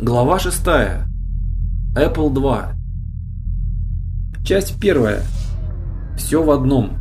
Глава 6. Apple 2. Часть 1. Все в одном.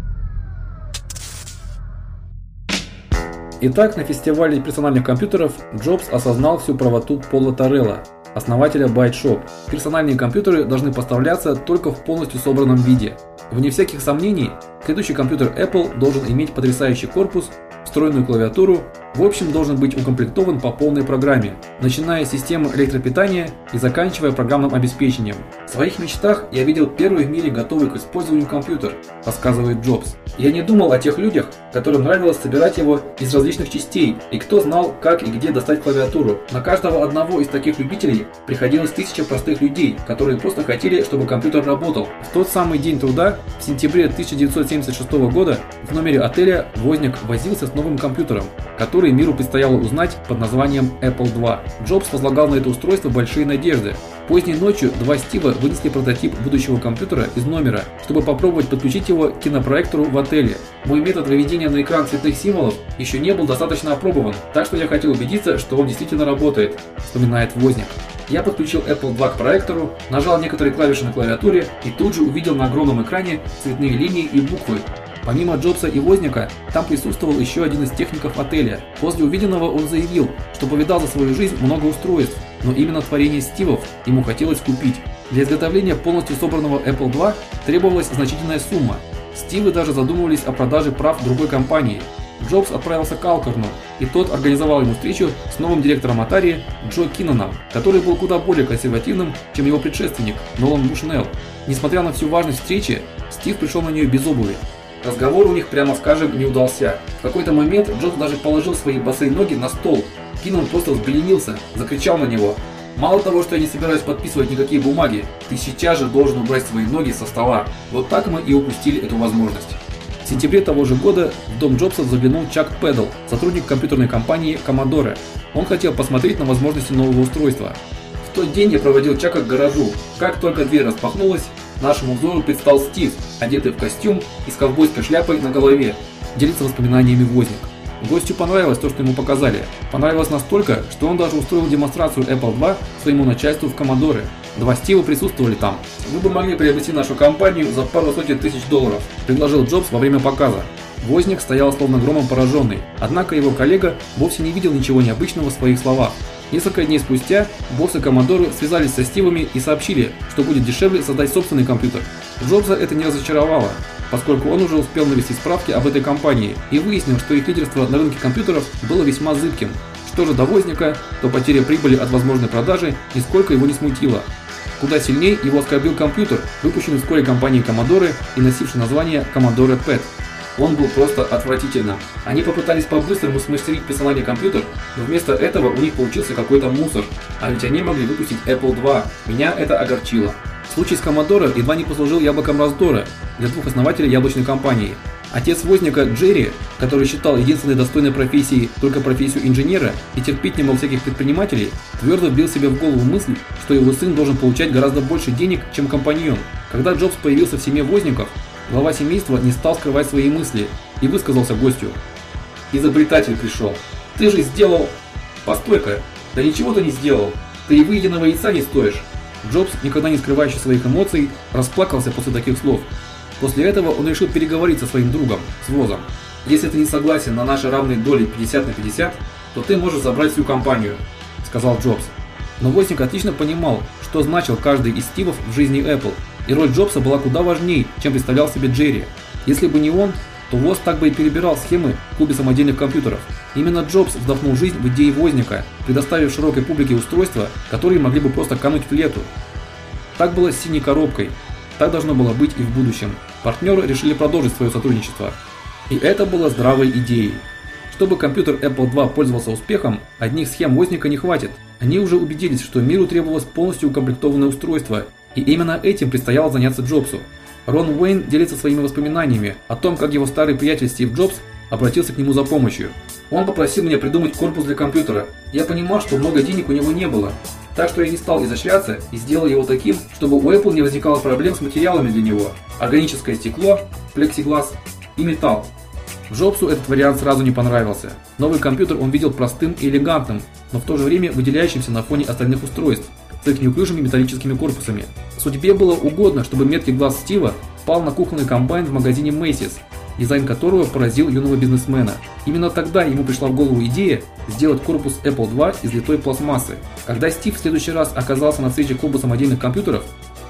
Итак, на фестивале персональных компьютеров Джобс осознал всю правоту Пола Торрелла, основателя ByteShop. Персональные компьютеры должны поставляться только в полностью собранном виде. Вне всяких сомнений, следующий компьютер Apple должен иметь потрясающий корпус, встроенную клавиатуру, в общем должен быть укомплектован по полной программе, начиная с системы электропитания и заканчивая программным обеспечением. В своих мечтах я видел первый в мире готовый к использованию компьютер, рассказывает Джобс. Я не думал о тех людях, которым нравилось собирать его из различных частей, и кто знал, как и где достать клавиатуру. На каждого одного из таких любителей приходилось тысяча простых людей, которые просто хотели, чтобы компьютер работал. В тот самый день труда, в сентябре 1976 года, в номере отеля Возник возился с новым компьютером, который миру предстояло узнать под названием Apple II. Джобс возлагал на это устройство большие надежды. Поздней ночью два Стива вынесли прототип будущего компьютера из номера, чтобы попробовать подключить его к кинопроектору в отеле. Мой метод выведения на экран цветных символов еще не был достаточно опробован, так что я хотел убедиться, что он действительно работает, вспоминает Возник. Я подключил Apple II к проектору, нажал некоторые клавиши на клавиатуре и тут же увидел на огромном экране цветные линии и буквы. Помимо Джобса и Возника, там присутствовал еще один из техников отеля. После увиденного он заявил, что повидал за свою жизнь много устройств, но именно творение Стивов ему хотелось купить. Для изготовления полностью собранного Apple II требовалась значительная сумма. Стивы даже задумывались о продаже прав другой компании. Джобс отправился к Алкорну, и тот организовал ему встречу с новым директором Atari Джо Кинноном, который был куда более консервативным, чем его предшественник Нолан Бушнелл. Несмотря на всю важность встречи, Стив пришел на нее без обуви. Разговор у них, прямо скажем, не удался. В какой-то момент Джобс даже положил свои босые ноги на стол. Киннон просто взбеленился, закричал на него. Мало того, что я не собираюсь подписывать никакие бумаги, ты сейчас же должен убрать свои ноги со стола. Вот так мы и упустили эту возможность. Сентябре того же года в дом Джобса заглянул Чак Педл, сотрудник компьютерной компании Commodore. Он хотел посмотреть на возможности нового устройства. В тот день я проводил Чака к гаражу. Как только дверь распахнулась, Нашему взору предстал Стив, одетый в костюм и с ковбойской шляпой на голове. Делится воспоминаниями Возник. Гостю понравилось то, что ему показали. Понравилось настолько, что он даже устроил демонстрацию Apple II своему начальству в Commodore. Два Стива присутствовали там. Вы бы могли приобрести нашу компанию за пару сотен тысяч долларов, предложил Джобс во время показа. Возник стоял словно громом пораженный, однако его коллега вовсе не видел ничего необычного в своих словах. Несколько дней спустя боссы Commodore связались со Стивами и сообщили, что будет дешевле создать собственный компьютер. Джобса это не разочаровало, поскольку он уже успел навести справки об этой компании и выяснил, что их лидерство на рынке компьютеров было весьма зыбким. Что же до Возника, то потеря прибыли от возможной продажи нисколько его не смутила. Куда сильнее его оскорбил компьютер, выпущенный вскоре компанией Commodore и носивший название Commodore PET. Он был просто отвратительным. Они попытались по-быстрому смастерить персональный компьютер, но вместо этого у них получился какой-то мусор. А ведь они могли выпустить Apple II. Меня это огорчило. Случай с Commodore едва не послужил яблоком раздора для двух основателей яблочной компании. Отец возника Джерри, который считал единственной достойной профессией только профессию инженера и терпеть не мог всяких предпринимателей, твердо вбил себе в голову мысль, что его сын должен получать гораздо больше денег, чем компаньон. Когда Джобс появился в семье возников, Глава семейства не стал скрывать свои мысли и высказался гостю. Изобретатель пришел. Ты же сделал... Постой-ка, да ничего ты не сделал. Ты и выеденного яйца не стоишь. Джобс, никогда не скрывающий своих эмоций, расплакался после таких слов. После этого он решил переговорить со своим другом, с Возом. Если ты не согласен на наши равные доли 50 на 50, то ты можешь забрать всю компанию, сказал Джобс. Но Возник отлично понимал, что значил каждый из Стивов в жизни Apple и роль Джобса была куда важнее, чем представлял себе Джерри. Если бы не он, то ВОЗ так бы и перебирал схемы в клубе самодельных компьютеров. Именно Джобс вдохнул жизнь в идеи Возника, предоставив широкой публике устройства, которые могли бы просто кануть в лету. Так было с синей коробкой. Так должно было быть и в будущем. Партнеры решили продолжить свое сотрудничество. И это было здравой идеей. Чтобы компьютер Apple II пользовался успехом, одних схем Возника не хватит. Они уже убедились, что миру требовалось полностью укомплектованное устройство, и именно этим предстояло заняться Джобсу. Рон Уэйн делится своими воспоминаниями о том, как его старый приятель Стив Джобс обратился к нему за помощью. Он попросил меня придумать корпус для компьютера. Я понимал, что много денег у него не было, так что я не стал изощряться и сделал его таким, чтобы у Apple не возникало проблем с материалами для него: органическое стекло, плексиглаз и металл. Джобсу этот вариант сразу не понравился. Новый компьютер он видел простым и элегантным, но в то же время выделяющимся на фоне остальных устройств с их неуклюжими металлическими корпусами. Судьбе было угодно, чтобы меткий глаз Стива пал на кухонный комбайн в магазине Macy's, дизайн которого поразил юного бизнесмена. Именно тогда ему пришла в голову идея сделать корпус Apple II из литой пластмассы. Когда Стив в следующий раз оказался на встрече клуба самодельных компьютеров,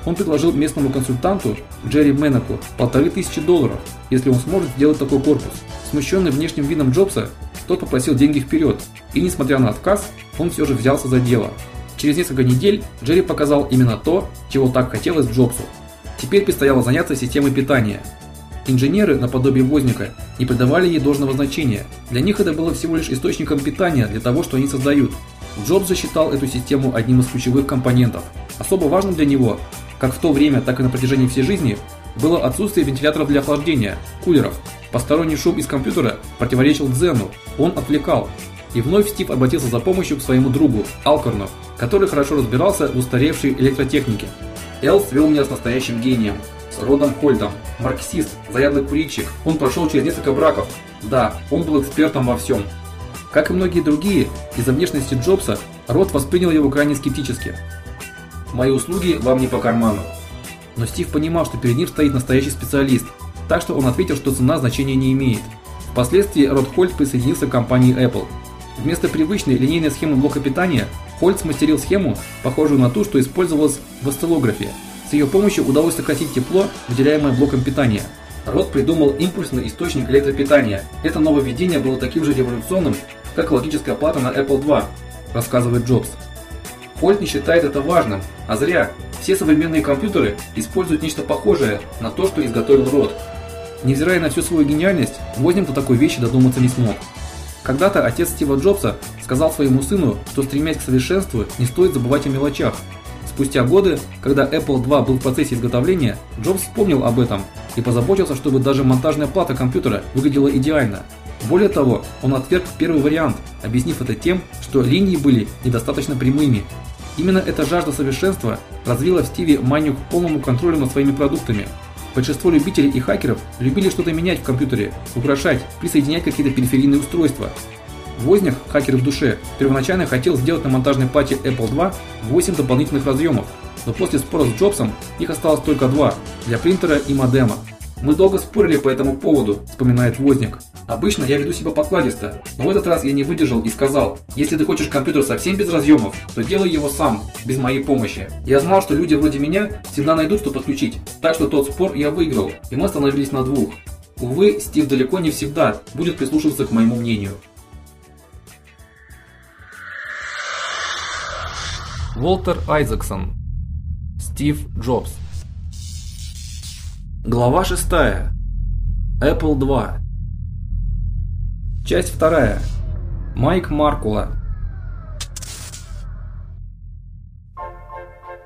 он предложил местному консультанту Джерри Менеку полторы тысячи долларов, если он сможет сделать такой корпус. Смущенный внешним видом Джобса, тот попросил деньги вперед, и несмотря на отказ, он все же взялся за дело. Через несколько недель Джерри показал именно то, чего так хотелось Джобсу. Теперь предстояло заняться системой питания. Инженеры наподобие Возника не придавали ей должного значения. Для них это было всего лишь источником питания для того, что они создают. Джобс же считал эту систему одним из ключевых компонентов. Особо важным для него, как в то время, так и на протяжении всей жизни, было отсутствие вентиляторов для охлаждения, кулеров. Посторонний шум из компьютера противоречил дзену, он отвлекал. И вновь Стив обратился за помощью к своему другу Алкорну, который хорошо разбирался в устаревшей электротехнике. Эл свел меня с настоящим гением, с Родом Хольдом, марксист, заядлый курильщик. Он прошел через несколько браков. Да, он был экспертом во всем. Как и многие другие, из-за внешности Джобса Род воспринял его крайне скептически. Мои услуги вам не по карману. Но Стив понимал, что перед ним стоит настоящий специалист, так что он ответил, что цена значения не имеет. Впоследствии Род Хольд присоединился к компании Apple. Вместо привычной линейной схемы блока питания Хольд смастерил схему, похожую на ту, что использовалась в осциллографе. С ее помощью удалось сократить тепло, выделяемое блоком питания. Род придумал импульсный источник электропитания. Это нововведение было таким же революционным, как логическая плата на Apple II, рассказывает Джобс. Хольд не считает это важным, а зря. Все современные компьютеры используют нечто похожее на то, что изготовил Род. Невзирая на всю свою гениальность, Возник до такой вещи додуматься не смог. Когда-то отец Стива Джобса сказал своему сыну, что стремясь к совершенству, не стоит забывать о мелочах. Спустя годы, когда Apple II был в процессе изготовления, Джобс вспомнил об этом и позаботился, чтобы даже монтажная плата компьютера выглядела идеально. Более того, он отверг первый вариант, объяснив это тем, что линии были недостаточно прямыми. Именно эта жажда совершенства развила в Стиве манию к полному контролю над своими продуктами. Большинство любителей и хакеров любили что-то менять в компьютере, украшать, присоединять какие-то периферийные устройства. Возняк, хакер в душе, первоначально хотел сделать на монтажной плате Apple II 8 дополнительных разъемов, но после спора с Джобсом их осталось только два для принтера и модема. Мы долго спорили по этому поводу, вспоминает Возняк. Обычно я веду себя покладисто, но в этот раз я не выдержал и сказал: "Если ты хочешь компьютер совсем без разъемов, то делай его сам, без моей помощи". Я знал, что люди вроде меня всегда найдут что подключить. Так что тот спор я выиграл, и мы остановились на двух. Увы, Стив далеко не всегда будет прислушиваться к моему мнению. Волтер Айзексон. Стив Джобс. Глава 6. Apple II. Часть 2. Майк Маркула.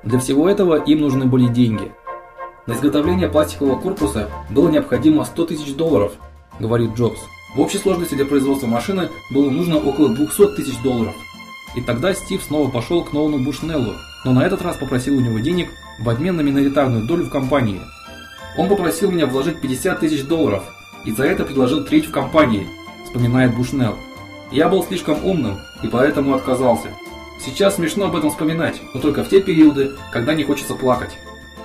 Для всего этого им нужны были деньги. На изготовление пластикового корпуса было необходимо 100 тысяч долларов, говорит Джобс. В общей сложности для производства машины было нужно около 200 тысяч долларов. И тогда Стив снова пошел к Нолану Бушнеллу, но на этот раз попросил у него денег в обмен на миноритарную долю в компании – он попросил меня вложить 50 тысяч долларов и за это предложил треть в компании, вспоминает Бушнелл. Я был слишком умным и поэтому отказался. Сейчас смешно об этом вспоминать, но только в те периоды, когда не хочется плакать.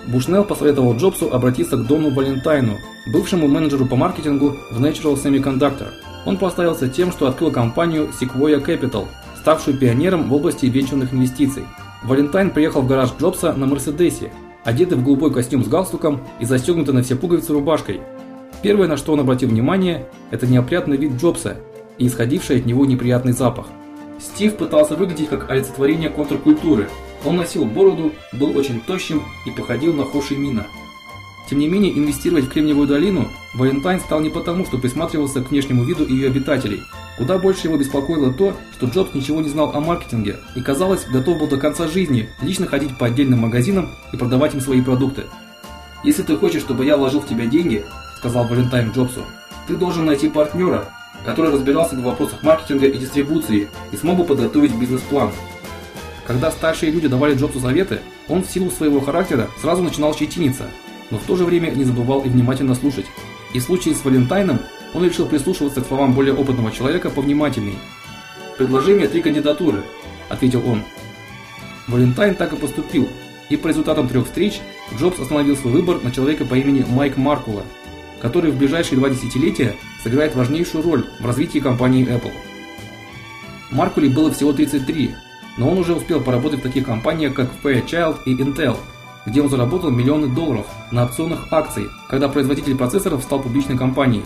Бушнелл посоветовал Джобсу обратиться к Дону Валентайну, бывшему менеджеру по маркетингу в Natural Semiconductor. Он прославился тем, что открыл компанию Sequoia Capital, ставшую пионером в области венчурных инвестиций. Валентайн приехал в гараж Джобса на Мерседесе одетый в голубой костюм с галстуком и застегнутый на все пуговицы рубашкой. Первое, на что он обратил внимание, это неопрятный вид Джобса и исходивший от него неприятный запах. Стив пытался выглядеть как олицетворение контркультуры. Он носил бороду, был очень тощим и походил на Хоши Мина. Тем не менее, инвестировать в Кремниевую долину Валентайн стал не потому, что присматривался к внешнему виду ее обитателей. Куда больше его беспокоило то, что Джобс ничего не знал о маркетинге и, казалось, готов был до конца жизни лично ходить по отдельным магазинам и продавать им свои продукты. Если ты хочешь, чтобы я вложил в тебя деньги, сказал Валентайн Джобсу, ты должен найти партнера, который разбирался в вопросах маркетинга и дистрибуции и смог бы подготовить бизнес-план. Когда старшие люди давали Джобсу советы, он в силу своего характера сразу начинал щетиниться, но в то же время не забывал и внимательно слушать. И в случае с Валентайном он решил прислушиваться к словам более опытного человека повнимательней. "Предложи мне три кандидатуры", ответил он. Валентайн так и поступил, и по результатам трех встреч Джобс остановил свой выбор на человека по имени Майк Маркула, который в ближайшие два десятилетия сыграет важнейшую роль в развитии компании Apple. Маркули было всего 33, но он уже успел поработать в таких компаниях, как Fairchild и Intel, где он заработал миллионы долларов на опционах акций, когда производитель процессоров стал публичной компанией.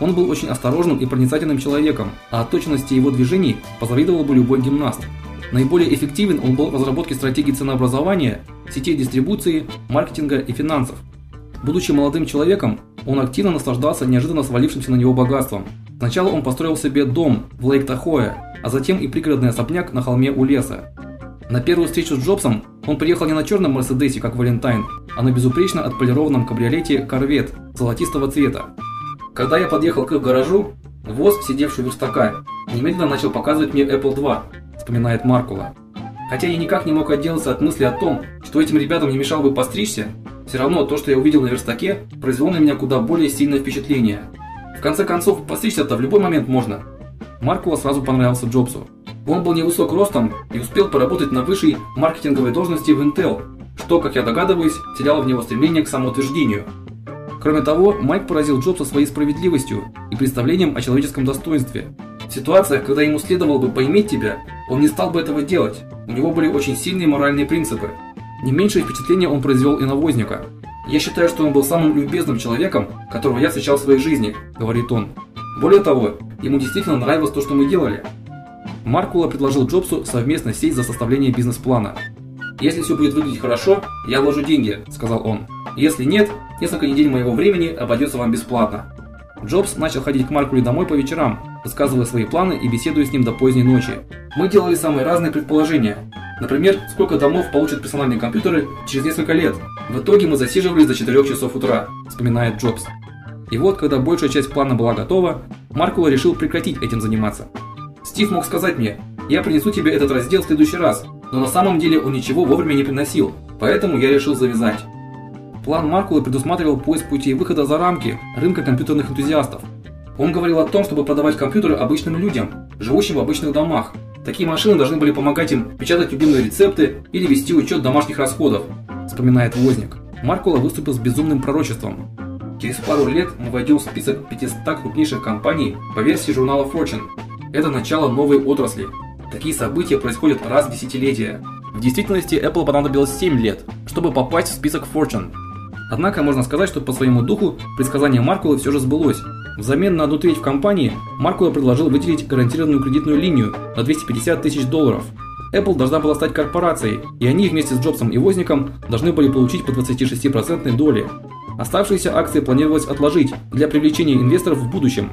Он был очень осторожным и проницательным человеком, а о точности его движений позавидовал бы любой гимнаст. Наиболее эффективен он был в разработке стратегий ценообразования, сетей дистрибуции, маркетинга и финансов. Будучи молодым человеком, он активно наслаждался неожиданно свалившимся на него богатством. Сначала он построил себе дом в Лейк-Тахое, а затем и пригородный особняк на холме у леса. На первую встречу с Джобсом он приехал не на черном Мерседесе, как Валентайн, а на безупречно отполированном кабриолете Корвет золотистого цвета. Когда я подъехал к их гаражу, Воз, сидевший у верстака, немедленно начал показывать мне Apple II, вспоминает Маркула. Хотя я никак не мог отделаться от мысли о том, что этим ребятам не мешало бы постричься, все равно то, что я увидел на верстаке, произвело на меня куда более сильное впечатление. В конце концов, постричься-то в любой момент можно. Маркула сразу понравился Джобсу. Он был невысок ростом и успел поработать на высшей маркетинговой должности в Intel, что, как я догадываюсь, теряло в него стремление к самоутверждению. Кроме того, Майк поразил Джобса своей справедливостью и представлением о человеческом достоинстве. В ситуациях, когда ему следовало бы поиметь тебя, он не стал бы этого делать. У него были очень сильные моральные принципы. Не меньшее впечатление он произвел и на Возника. Я считаю, что он был самым любезным человеком, которого я встречал в своей жизни, говорит он. Более того, ему действительно нравилось то, что мы делали. Маркула предложил Джобсу совместно сесть за составление бизнес-плана. Если все будет выглядеть хорошо, я вложу деньги, сказал он. Если нет, несколько недель моего времени обойдется вам бесплатно. Джобс начал ходить к Маркуле домой по вечерам, высказывая свои планы и беседуя с ним до поздней ночи. Мы делали самые разные предположения. Например, сколько домов получат персональные компьютеры через несколько лет. В итоге мы засиживались до 4 часов утра, вспоминает Джобс. И вот, когда большая часть плана была готова, Маркула решил прекратить этим заниматься. Стив мог сказать мне: "Я принесу тебе этот раздел в следующий раз", но на самом деле он ничего вовремя не приносил, поэтому я решил завязать. План Маркулы предусматривал поиск путей выхода за рамки рынка компьютерных энтузиастов. Он говорил о том, чтобы продавать компьютеры обычным людям, живущим в обычных домах. Такие машины должны были помогать им печатать любимые рецепты или вести учет домашних расходов, вспоминает Возник. Маркула выступил с безумным пророчеством. Через пару лет мы войдем в список 500 крупнейших компаний по версии журнала Fortune. Это начало новой отрасли. Такие события происходят раз в десятилетие. В действительности Apple понадобилось 7 лет, чтобы попасть в список Fortune. Однако можно сказать, что по своему духу предсказание Маркулы все же сбылось. Взамен на одну треть в компании Маркула предложил выделить гарантированную кредитную линию на 250 тысяч долларов. Apple должна была стать корпорацией, и они вместе с Джобсом и Возником должны были получить по 26% доли. Оставшиеся акции планировалось отложить для привлечения инвесторов в будущем.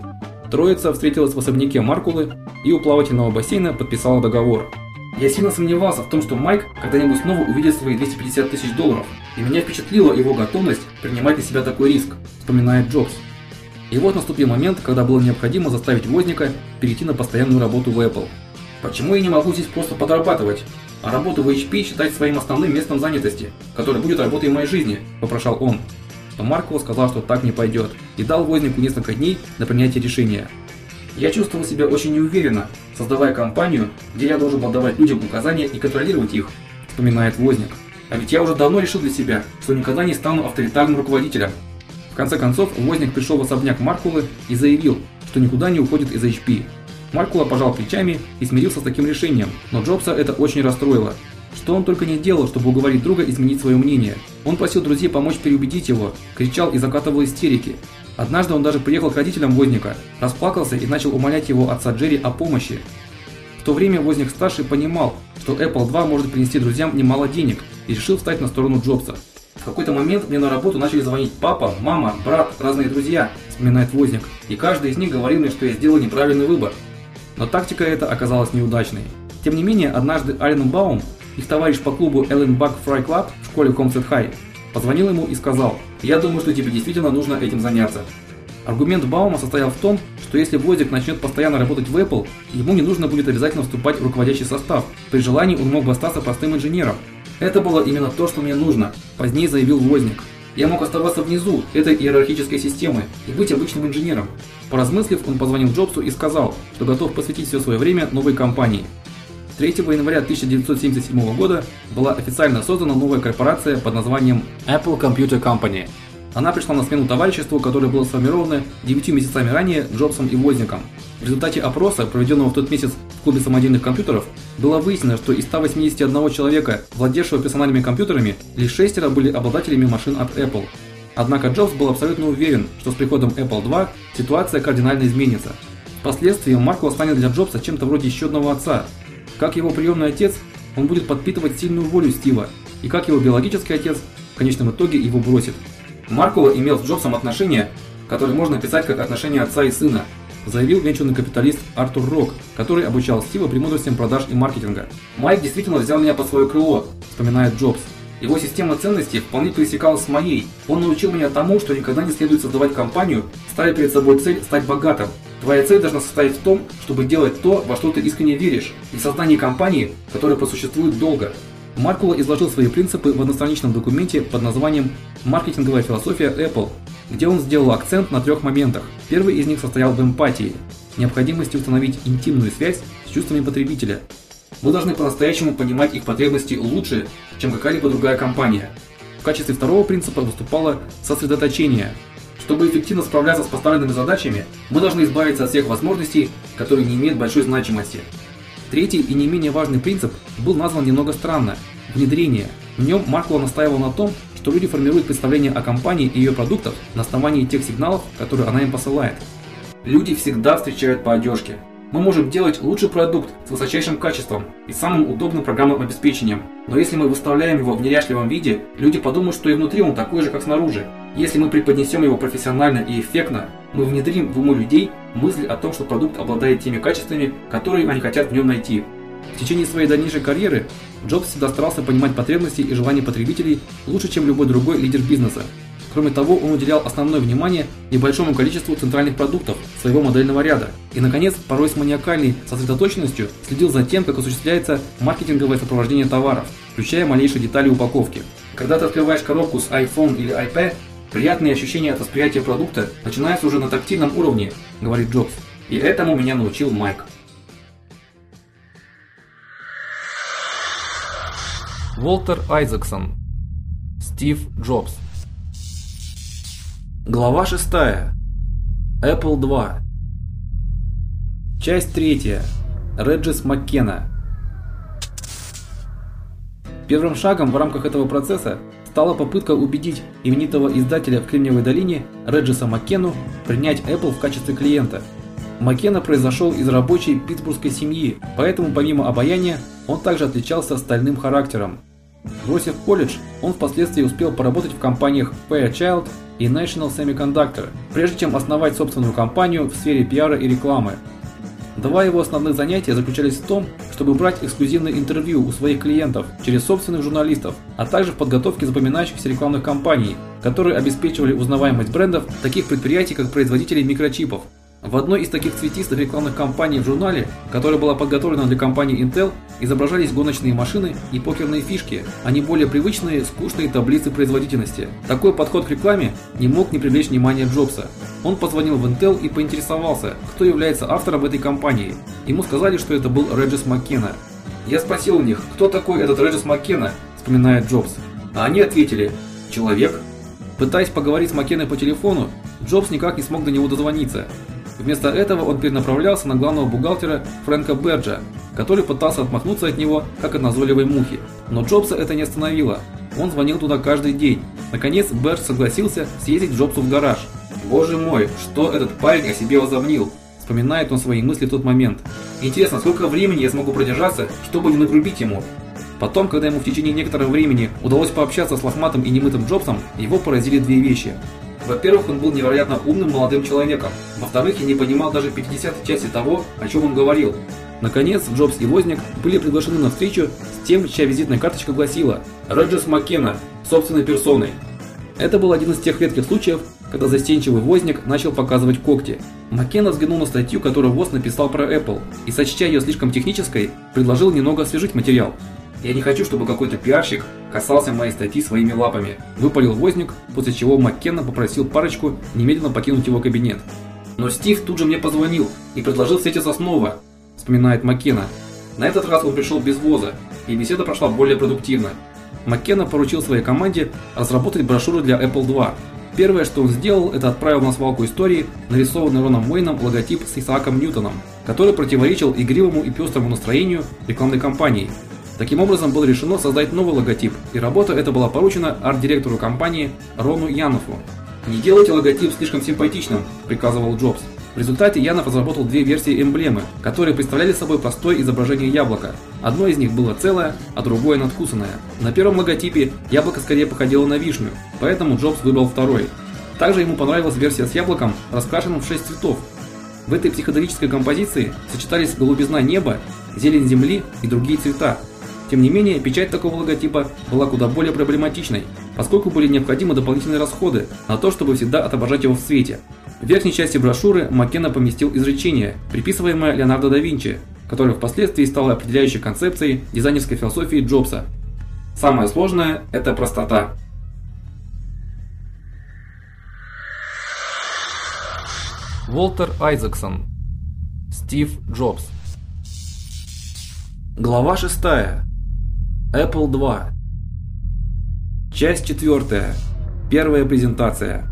Троица встретилась в особняке Маркулы и у плавательного бассейна подписала договор. Я сильно сомневался в том, что Майк когда-нибудь снова увидит свои 250 тысяч долларов, и меня впечатлила его готовность принимать на себя такой риск, вспоминает Джобс. И вот наступил момент, когда было необходимо заставить Возника перейти на постоянную работу в Apple. Почему я не могу здесь просто подрабатывать, а работу в HP считать своим основным местом занятости, которое будет работой моей жизни, вопрошал он. Но Маркова сказал, что так не пойдет, и дал Вознику несколько дней на принятие решения. Я чувствовал себя очень неуверенно, создавая компанию, где я должен был давать людям указания и контролировать их, вспоминает Возник. А ведь я уже давно решил для себя, что никогда не стану авторитарным руководителем. В конце концов, Возник пришел в особняк Маркулы и заявил, что никуда не уходит из HP. Маркула пожал плечами и смирился с таким решением, но Джобса это очень расстроило. Что он только не делал, чтобы уговорить друга изменить свое мнение. Он просил друзей помочь переубедить его, кричал и закатывал истерики. Однажды он даже приехал к родителям Возника, расплакался и начал умолять его отца Джерри о помощи. В то время Возник старший понимал, что Apple II может принести друзьям немало денег, и решил встать на сторону Джобса. В какой-то момент мне на работу начали звонить папа, мама, брат, разные друзья, вспоминает Возник, и каждый из них говорил мне, что я сделал неправильный выбор. Но тактика эта оказалась неудачной. Тем не менее, однажды Ален Баум, их товарищ по клубу Allen Buck Fry Club в школе Комсет Хай, Позвонил ему и сказал: "Я думаю, что тебе действительно нужно этим заняться". Аргумент Баума состоял в том, что если Возик начнет постоянно работать в Apple, ему не нужно будет обязательно вступать в руководящий состав. При желании он мог бы остаться простым инженером. Это было именно то, что мне нужно, позднее заявил Возник. Я мог оставаться внизу этой иерархической системы и быть обычным инженером. Поразмыслив, он позвонил Джобсу и сказал, что готов посвятить все свое время новой компании. 3 января 1977 года была официально создана новая корпорация под названием Apple Computer Company. Она пришла на смену товариществу, которое было сформировано 9 месяцами ранее Джобсом и Возником. В результате опроса, проведенного в тот месяц в клубе самодельных компьютеров, было выяснено, что из 181 человека, владевшего персональными компьютерами, лишь шестеро были обладателями машин от Apple. Однако Джобс был абсолютно уверен, что с приходом Apple II ситуация кардинально изменится. Впоследствии Маркл станет для Джобса чем-то вроде еще одного отца. Как его приемный отец, он будет подпитывать сильную волю Стива, и как его биологический отец в конечном итоге его бросит. Маркула имел с Джобсом отношения, которые можно описать как отношения отца и сына, заявил венчурный капиталист Артур Рок, который обучал Стива премудростям продаж и маркетинга. Майк действительно взял меня под свое крыло, вспоминает Джобс. Его система ценностей вполне пересекалась с моей. Он научил меня тому, что никогда не следует создавать компанию, ставя перед собой цель стать богатым. Твоя цель должна состоять в том, чтобы делать то, во что ты искренне веришь, и создании компании, которая просуществует долго. Маркула изложил свои принципы в одностраничном документе под названием «Маркетинговая философия Apple», где он сделал акцент на трех моментах. Первый из них состоял в эмпатии, необходимости установить интимную связь с чувствами потребителя. Мы должны по-настоящему понимать их потребности лучше, чем какая-либо другая компания. В качестве второго принципа выступало сосредоточение. Чтобы эффективно справляться с поставленными задачами, мы должны избавиться от всех возможностей, которые не имеют большой значимости. Третий и не менее важный принцип был назван немного странно внедрение. В нем Маркова настаивал на том, что люди формируют представление о компании и ее продуктах на основании тех сигналов, которые она им посылает. Люди всегда встречают по одежке. Мы можем делать лучший продукт с высочайшим качеством и самым удобным программным обеспечением, но если мы выставляем его в неряшливом виде, люди подумают, что и внутри он такой же, как снаружи. Если мы преподнесем его профессионально и эффектно, мы внедрим в умы людей мысль о том, что продукт обладает теми качествами, которые они хотят в нем найти. В течение своей дальнейшей карьеры Джобс всегда старался понимать потребности и желания потребителей лучше, чем любой другой лидер бизнеса. Кроме того, он уделял основное внимание небольшому количеству центральных продуктов своего модельного ряда. И наконец, порой с маниакальной сосредоточенностью следил за тем, как осуществляется маркетинговое сопровождение товаров, включая малейшие детали упаковки. Когда ты открываешь коробку с iPhone или iPad, приятные ощущения от восприятия продукта начинаются уже на тактильном уровне, говорит Джобс. И этому меня научил Майк. Волтер Айзексон. Стив Джобс. Глава 6. Apple 2. Часть 3. Реджис Маккена. Первым шагом в рамках этого процесса стала попытка убедить именитого издателя в Кремниевой долине Реджиса Маккену принять Apple в качестве клиента. Маккена произошел из рабочей питтсбургской семьи, поэтому помимо обаяния он также отличался стальным характером. Бросив колледж, он впоследствии успел поработать в компаниях Fairchild и National Semiconductor, прежде чем основать собственную компанию в сфере пиара и рекламы. Два его основных занятия заключались в том, чтобы брать эксклюзивные интервью у своих клиентов через собственных журналистов, а также в подготовке запоминающихся рекламных кампаний, которые обеспечивали узнаваемость брендов таких предприятий, как производители микрочипов, в одной из таких цветистых рекламных кампаний в журнале, которая была подготовлена для компании Intel, изображались гоночные машины и покерные фишки, а не более привычные скучные таблицы производительности. Такой подход к рекламе не мог не привлечь внимание Джобса. Он позвонил в Intel и поинтересовался, кто является автором этой компании. Ему сказали, что это был Реджис Маккена. Я спросил у них, кто такой этот Реджис Маккена, вспоминает Джобс. А они ответили: человек. Пытаясь поговорить с Маккеной по телефону, Джобс никак не смог до него дозвониться. Вместо этого он перенаправлялся на главного бухгалтера Фрэнка Берджа, который пытался отмахнуться от него, как от назойливой мухи. Но Джобса это не остановило. Он звонил туда каждый день. Наконец Бердж согласился съездить Джобсу в гараж. Боже мой, что этот парень о себе возомнил? Вспоминает он свои мысли в тот момент. Интересно, сколько времени я смогу продержаться, чтобы не нагрубить ему? Потом, когда ему в течение некоторого времени удалось пообщаться с лохматым и немытым Джобсом, его поразили две вещи. Во-первых, он был невероятно умным молодым человеком. Во-вторых, я не понимал даже 50 части того, о чем он говорил. Наконец, Джобс и Возник были приглашены на встречу с тем, чья визитная карточка гласила «Роджерс Маккена, собственной персоной». Это был один из тех редких случаев, когда застенчивый Возник начал показывать когти. Маккена взглянул на статью, которую Воз написал про Apple, и, сочтя ее слишком технической, предложил немного освежить материал. Я не хочу, чтобы какой-то пиарщик касался моей статьи своими лапами, выпалил Возник, после чего Маккенна попросил парочку немедленно покинуть его кабинет. Но Стив тут же мне позвонил и предложил встретиться снова, вспоминает Маккенна. На этот раз он пришел без воза, и беседа прошла более продуктивно. Маккенна поручил своей команде разработать брошюру для Apple II. Первое, что он сделал, это отправил на свалку истории нарисованный Роном Мойном логотип с Исааком Ньютоном, который противоречил игривому и пестрому настроению рекламной кампании. Таким образом, было решено создать новый логотип, и работа эта была поручена арт-директору компании Рону Янофу. "Не делайте логотип слишком симпатичным", приказывал Джобс. В результате Янов разработал две версии эмблемы, которые представляли собой простое изображение яблока. Одно из них было целое, а другое надкусанное. На первом логотипе яблоко скорее походило на вишню, поэтому Джобс выбрал второй. Также ему понравилась версия с яблоком, раскрашенным в шесть цветов. В этой психоделической композиции сочетались голубизна неба, зелень земли и другие цвета. Тем не менее, печать такого логотипа была куда более проблематичной, поскольку были необходимы дополнительные расходы на то, чтобы всегда отображать его в свете. В верхней части брошюры Маккена поместил изречение, приписываемое Леонардо да Винчи, которое впоследствии стало определяющей концепцией дизайнерской философии Джобса. Самое сложное это простота. Волтер Айзексон. Стив Джобс. Глава 6. Apple II. Часть 4. Первая презентация.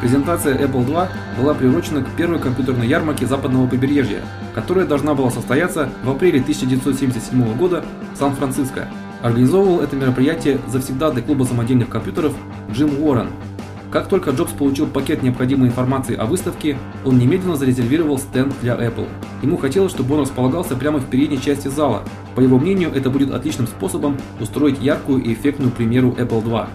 Презентация Apple II была приурочена к первой компьютерной ярмарке западного побережья, которая должна была состояться в апреле 1977 года в Сан-Франциско. Организовывал это мероприятие завсегдатый клуба самодельных компьютеров Джим Уоррен, как только Джобс получил пакет необходимой информации о выставке, он немедленно зарезервировал стенд для Apple. Ему хотелось, чтобы он располагался прямо в передней части зала. По его мнению, это будет отличным способом устроить яркую и эффектную премьеру Apple II.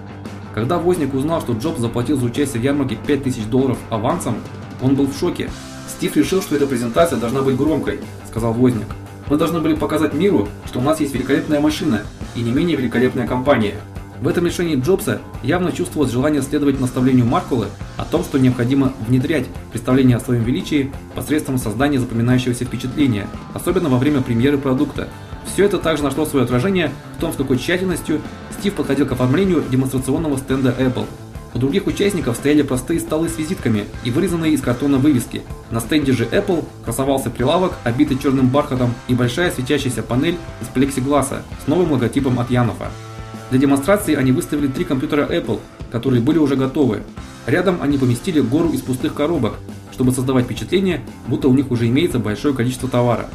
Когда Возник узнал, что Джобс заплатил за участие в ярмарке 5000 долларов авансом, он был в шоке. Стив решил, что эта презентация должна быть громкой, сказал Возник. Мы должны были показать миру, что у нас есть великолепная машина и не менее великолепная компания. В этом решении Джобса явно чувствовалось желание следовать наставлению Маркулы о том, что необходимо внедрять представление о своем величии посредством создания запоминающегося впечатления, особенно во время премьеры продукта. Все это также нашло свое отражение в том, с какой тщательностью Стив подходил к оформлению демонстрационного стенда Apple. У других участников стояли простые столы с визитками и вырезанные из картона вывески. На стенде же Apple красовался прилавок, обитый черным бархатом, и большая светящаяся панель из плексигласа с новым логотипом от Янофа. Для демонстрации они выставили три компьютера Apple, которые были уже готовы. Рядом они поместили гору из пустых коробок, чтобы создавать впечатление, будто у них уже имеется большое количество товара.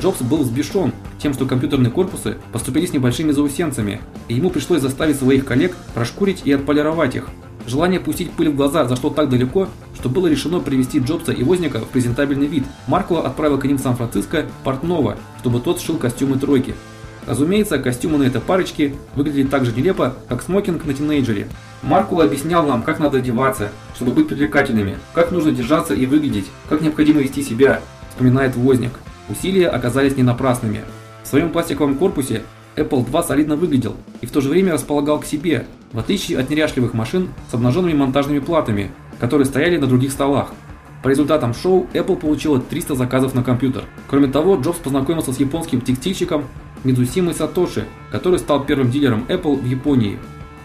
Джобс был взбешен тем, что компьютерные корпусы поступили с небольшими заусенцами, и ему пришлось заставить своих коллег прошкурить и отполировать их. Желание пустить пыль в глаза зашло так далеко, что было решено привести Джобса и Возника в презентабельный вид. Маркула отправил к ним в Сан-Франциско портного, чтобы тот сшил костюмы тройки. Разумеется, костюмы на этой парочке выглядели так же нелепо, как смокинг на тинейджере. Маркул объяснял нам, как надо одеваться, чтобы быть привлекательными, как нужно держаться и выглядеть, как необходимо вести себя, вспоминает Возник. Усилия оказались не напрасными. В своем пластиковом корпусе Apple II солидно выглядел и в то же время располагал к себе, в отличие от неряшливых машин с обнаженными монтажными платами, которые стояли на других столах. По результатам шоу Apple получила 300 заказов на компьютер. Кроме того, Джобс познакомился с японским текстильщиком Мидусимой Сатоши, который стал первым дилером Apple в Японии.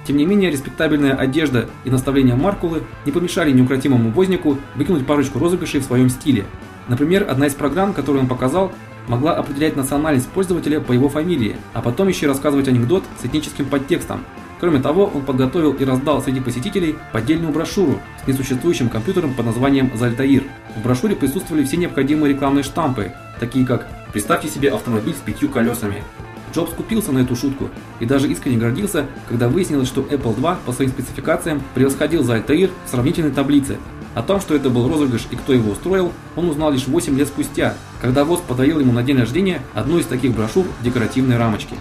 Тем не менее, респектабельная одежда и наставления Маркулы не помешали неукротимому вознику выкинуть парочку розыгрышей в своем стиле. Например, одна из программ, которую он показал, могла определять национальность пользователя по его фамилии, а потом еще рассказывать анекдот с этническим подтекстом. Кроме того, он подготовил и раздал среди посетителей поддельную брошюру с несуществующим компьютером под названием Зальтаир. В брошюре присутствовали все необходимые рекламные штампы, такие как «Представьте себе автомобиль с пятью колесами». Джобс купился на эту шутку и даже искренне гордился, когда выяснилось, что Apple II по своим спецификациям превосходил Зальтаир в сравнительной таблице. О том, что это был розыгрыш и кто его устроил, он узнал лишь 8 лет спустя, когда ВОЗ подарил ему на день рождения одну из таких брошюр в декоративной рамочке.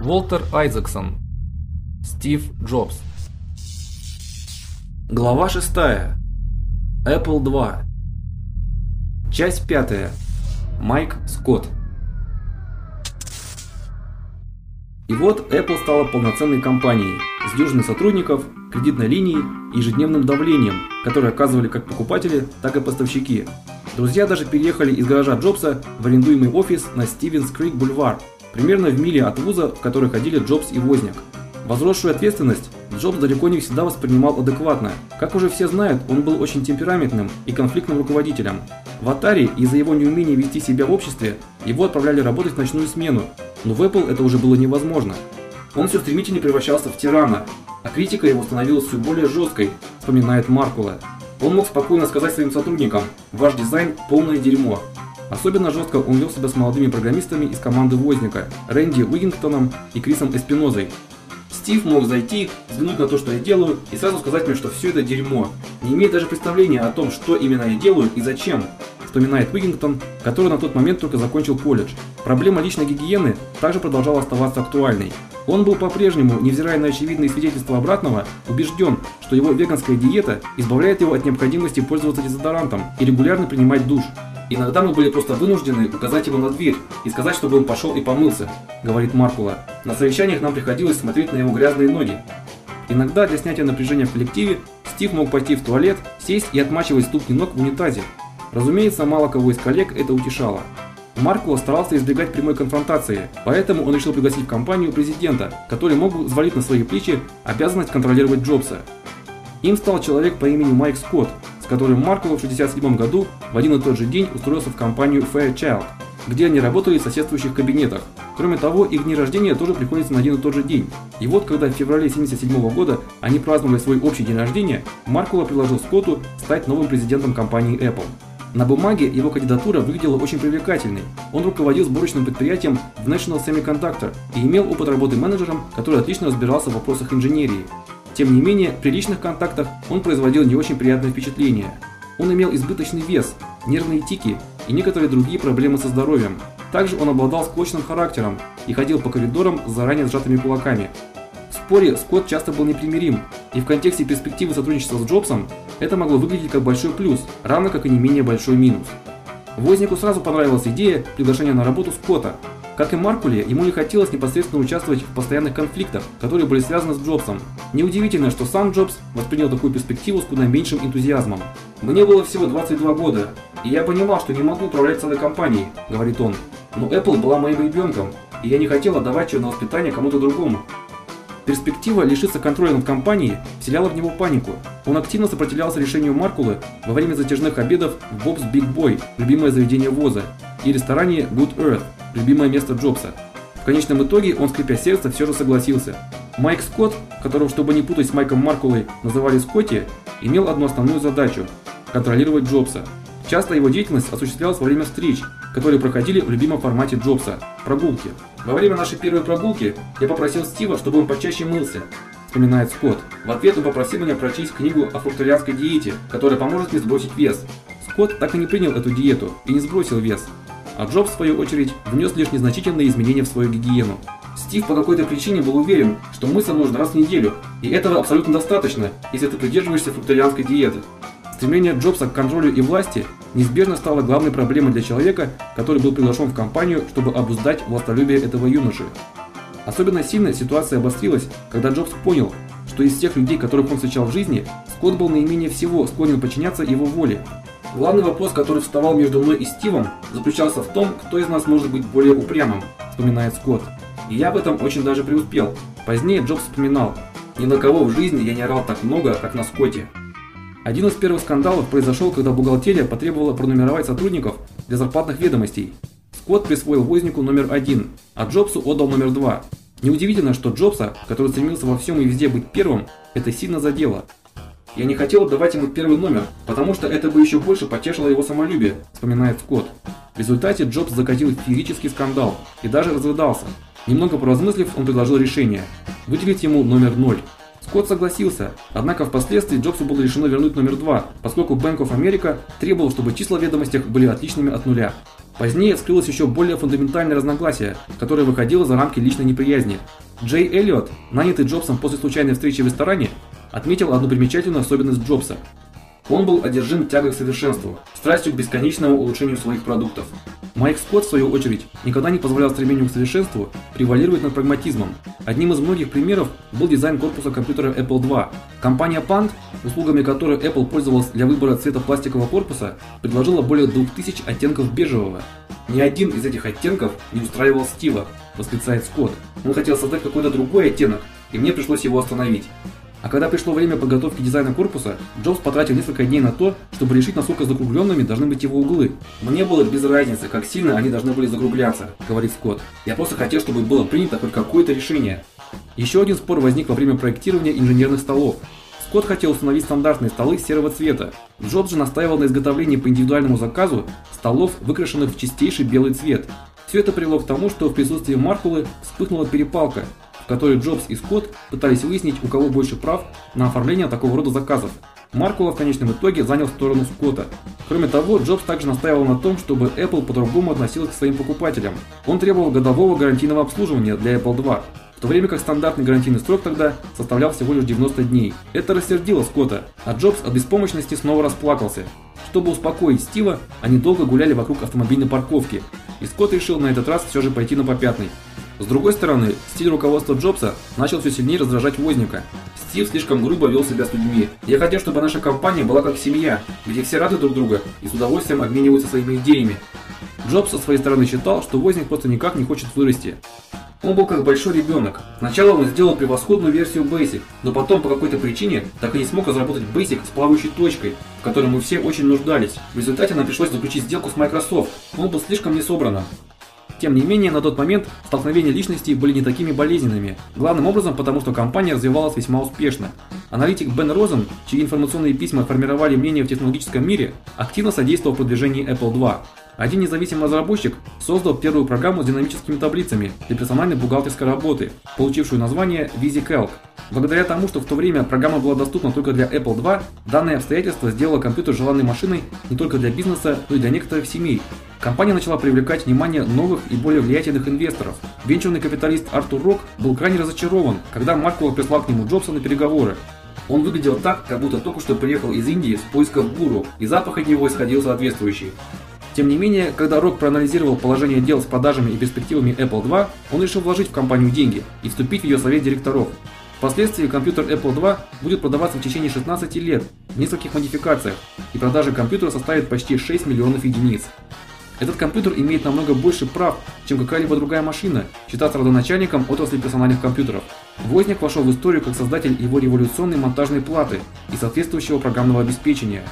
Волтер Айзексон. Стив Джобс. Глава 6. Apple II. Часть 5. Майк Скотт. И вот Apple стала полноценной компанией с дюжиной сотрудников, кредитной линией и ежедневным давлением, которое оказывали как покупатели, так и поставщики. Друзья даже переехали из гаража Джобса в арендуемый офис на Стивенс Крик бульвар, примерно в миле от вуза, в который ходили Джобс и Возняк. Возросшую ответственность Джобс далеко не всегда воспринимал адекватно. Как уже все знают, он был очень темпераментным и конфликтным руководителем. В Atari из-за его неумения вести себя в обществе его отправляли работать в ночную смену, но в Apple это уже было невозможно. Он все стремительнее превращался в тирана, а критика его становилась все более жесткой, вспоминает Маркула. Он мог спокойно сказать своим сотрудникам: "Ваш дизайн полное дерьмо". Особенно жестко он вел себя с молодыми программистами из команды Возника, Рэнди Уигингтоном и Крисом Эспинозой. Стив мог зайти, взглянуть на то, что я делаю, и сразу сказать мне, что все это дерьмо, не имея даже представления о том, что именно я делаю и зачем. Вспоминает Уигингтон, который на тот момент только закончил колледж. Проблема личной гигиены также продолжала оставаться актуальной. Он был по-прежнему, невзирая на очевидные свидетельства обратного, убежден, что его веганская диета избавляет его от необходимости пользоваться дезодорантом и регулярно принимать душ. Иногда мы были просто вынуждены указать ему на дверь и сказать, чтобы он пошел и помылся, говорит Маркула. На совещаниях нам приходилось смотреть на его грязные ноги. Иногда для снятия напряжения в коллективе Стив мог пойти в туалет, сесть и отмачивать ступни ног в унитазе. Разумеется, мало кого из коллег это утешало. Маркула старался избегать прямой конфронтации, поэтому он решил пригласить в компанию президента, который мог бы взвалить на свои плечи обязанность контролировать Джобса. Им стал человек по имени Майк Скотт, которым Маркова в 67 году в один и тот же день устроился в компанию Fairchild, где они работали в соседствующих кабинетах. Кроме того, их дни рождения тоже приходятся на один и тот же день. И вот, когда в феврале 77 года они праздновали свой общий день рождения, Маркула предложил Скотту стать новым президентом компании Apple. На бумаге его кандидатура выглядела очень привлекательной. Он руководил сборочным предприятием в National Semiconductor и имел опыт работы менеджером, который отлично разбирался в вопросах инженерии. Тем не менее, при личных контактах он производил не очень приятное впечатление. Он имел избыточный вес, нервные тики и некоторые другие проблемы со здоровьем. Также он обладал склочным характером и ходил по коридорам с заранее сжатыми кулаками. В споре Скотт часто был непримирим, и в контексте перспективы сотрудничества с Джобсом это могло выглядеть как большой плюс, равно как и не менее большой минус. Вознику сразу понравилась идея приглашения на работу Скотта, как и Маркуле, ему не хотелось непосредственно участвовать в постоянных конфликтах, которые были связаны с Джобсом. Неудивительно, что сам Джобс воспринял такую перспективу с куда меньшим энтузиазмом. Мне было всего 22 года, и я понимал, что не могу управлять целой компанией, говорит он. Но Apple была моим ребенком, и я не хотел отдавать ее на воспитание кому-то другому. Перспектива лишиться контроля над компанией вселяла в него панику. Он активно сопротивлялся решению Маркулы во время затяжных обедов в Bob's Big Boy, любимое заведение ВОЗа, и ресторане Good Earth, любимое место Джобса. В конечном итоге он, скрипя сердце, все же согласился. Майк Скотт, которого, чтобы не путать с Майком Маркулой, называли Скотти, имел одну основную задачу контролировать Джобса. Часто его деятельность осуществлялась во время встреч, которые проходили в любимом формате Джобса прогулки. Во время нашей первой прогулки я попросил Стива, чтобы он почаще мылся, вспоминает Скотт. В ответ он попросил меня прочесть книгу о фрукторианской диете, которая поможет мне сбросить вес. Скотт так и не принял эту диету и не сбросил вес, а Джобс в свою очередь внес лишь незначительные изменения в свою гигиену. Стив по какой-то причине был уверен, что мыться нужно раз в неделю, и этого абсолютно достаточно, если ты придерживаешься фрукторианской диеты. Стремление Джобса к контролю и власти неизбежно стало главной проблемой для человека, который был приглашен в компанию, чтобы обуздать властолюбие этого юноши. Особенно сильно ситуация обострилась, когда Джобс понял, что из всех людей, которых он встречал в жизни, Скотт был наименее всего склонен подчиняться его воле, Главный вопрос, который вставал между мной и Стивом, заключался в том, кто из нас может быть более упрямым, вспоминает Скотт. И я в этом очень даже преуспел. Позднее Джобс вспоминал: "Ни на кого в жизни я не орал так много, как на Скотте". Один из первых скандалов произошел, когда бухгалтерия потребовала пронумеровать сотрудников для зарплатных ведомостей. Скотт присвоил вознику номер один, а Джобсу отдал номер два. Неудивительно, что Джобса, который стремился во всем и везде быть первым, это сильно задело. Я не хотел отдавать ему первый номер, потому что это бы еще больше потешило его самолюбие, вспоминает Скотт. В результате Джобс закатил феерический скандал и даже разрыдался. Немного поразмыслив, он предложил решение выделить ему номер 0. Скотт согласился, однако впоследствии Джобсу было решено вернуть номер 2, поскольку Bank of America требовал, чтобы числа в ведомостях были отличными от нуля. Позднее вскрылось еще более фундаментальное разногласие, которое выходило за рамки личной неприязни. Джей Эллиот, нанятый Джобсом после случайной встречи в ресторане, отметил одну примечательную особенность Джобса. Он был одержим тягой к совершенству, страстью к бесконечному улучшению своих продуктов. Майк Скотт, в свою очередь, никогда не позволял стремлению к совершенству превалировать над прагматизмом. Одним из многих примеров был дизайн корпуса компьютера Apple II. Компания Pand, услугами которой Apple пользовалась для выбора цвета пластикового корпуса, предложила более 2000 оттенков бежевого. Ни один из этих оттенков не устраивал Стива, восклицает Скотт. Он хотел создать какой-то другой оттенок, и мне пришлось его остановить. А когда пришло время подготовки дизайна корпуса, Джобс потратил несколько дней на то, чтобы решить, насколько закругленными должны быть его углы. Мне было без разницы, как сильно они должны были закругляться, говорит Скотт. Я просто хотел, чтобы было принято хоть какое-то решение. Еще один спор возник во время проектирования инженерных столов. Скотт хотел установить стандартные столы серого цвета. Джобс же настаивал на изготовлении по индивидуальному заказу столов, выкрашенных в чистейший белый цвет. Все это привело к тому, что в присутствии Маркулы вспыхнула перепалка, в которой Джобс и Скотт пытались выяснить, у кого больше прав на оформление такого рода заказов. Маркула в конечном итоге занял сторону Скотта. Кроме того, Джобс также настаивал на том, чтобы Apple по-другому относилась к своим покупателям. Он требовал годового гарантийного обслуживания для Apple II, в то время как стандартный гарантийный срок тогда составлял всего лишь 90 дней. Это рассердило Скотта, а Джобс от беспомощности снова расплакался. Чтобы успокоить Стива, они долго гуляли вокруг автомобильной парковки, и Скотт решил на этот раз все же пойти на попятный. С другой стороны, стиль руководства Джобса начал все сильнее раздражать Возника. Стив слишком грубо вел себя с людьми. Я хотел, чтобы наша компания была как семья, где все рады друг друга и с удовольствием обмениваются своими идеями. Джобс со своей стороны считал, что Возник просто никак не хочет вырасти. Он был как большой ребенок. Сначала он сделал превосходную версию Basic, но потом по какой-то причине так и не смог разработать Basic с плавающей точкой, в которой мы все очень нуждались. В результате нам пришлось заключить сделку с Microsoft. Он был слишком несобранным. Тем не менее, на тот момент столкновения личностей были не такими болезненными. Главным образом, потому что компания развивалась весьма успешно. Аналитик Бен Розен, чьи информационные письма формировали мнение в технологическом мире, активно содействовал продвижению Apple II. Один независимый разработчик создал первую программу с динамическими таблицами для персональной бухгалтерской работы, получившую название VisiCalc. Благодаря тому, что в то время программа была доступна только для Apple II, данное обстоятельство сделало компьютер желанной машиной не только для бизнеса, но и для некоторых семей. Компания начала привлекать внимание новых и более влиятельных инвесторов. Венчурный капиталист Артур Рок был крайне разочарован, когда Маркула прислал к нему Джобса на переговоры. Он выглядел так, как будто только что приехал из Индии в поисках гуру, и запах от него исходил соответствующий. Тем не менее, когда Рок проанализировал положение дел с продажами и перспективами Apple II, он решил вложить в компанию деньги и вступить в ее совет директоров. Впоследствии компьютер Apple II будет продаваться в течение 16 лет в нескольких модификациях, и продажи компьютера составят почти 6 миллионов единиц. Этот компьютер имеет намного больше прав, чем какая-либо другая машина, считаться родоначальником отрасли персональных компьютеров. Возник вошел в историю как создатель его революционной монтажной платы и соответствующего программного обеспечения.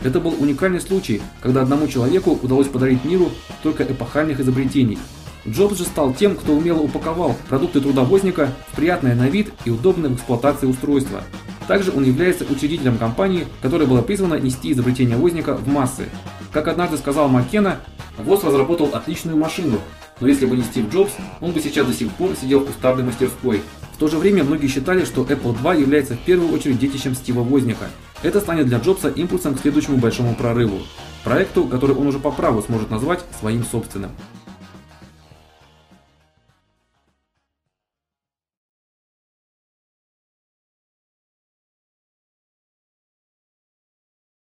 Это был уникальный случай, когда одному человеку удалось подарить миру только эпохальных изобретений. Джобс же стал тем, кто умело упаковал продукты трудовозника в приятное на вид и удобное в эксплуатации устройство. Также он является учредителем компании, которая была призвана нести изобретение Возника в массы. Как однажды сказал Маккена, ВОЗ разработал отличную машину, но если бы не Стив Джобс, он бы сейчас до сих пор сидел в кустарной мастерской. В то же время многие считали, что Apple II является в первую очередь детищем Стива Возника. Это станет для Джобса импульсом к следующему большому прорыву, проекту, который он уже по праву сможет назвать своим собственным.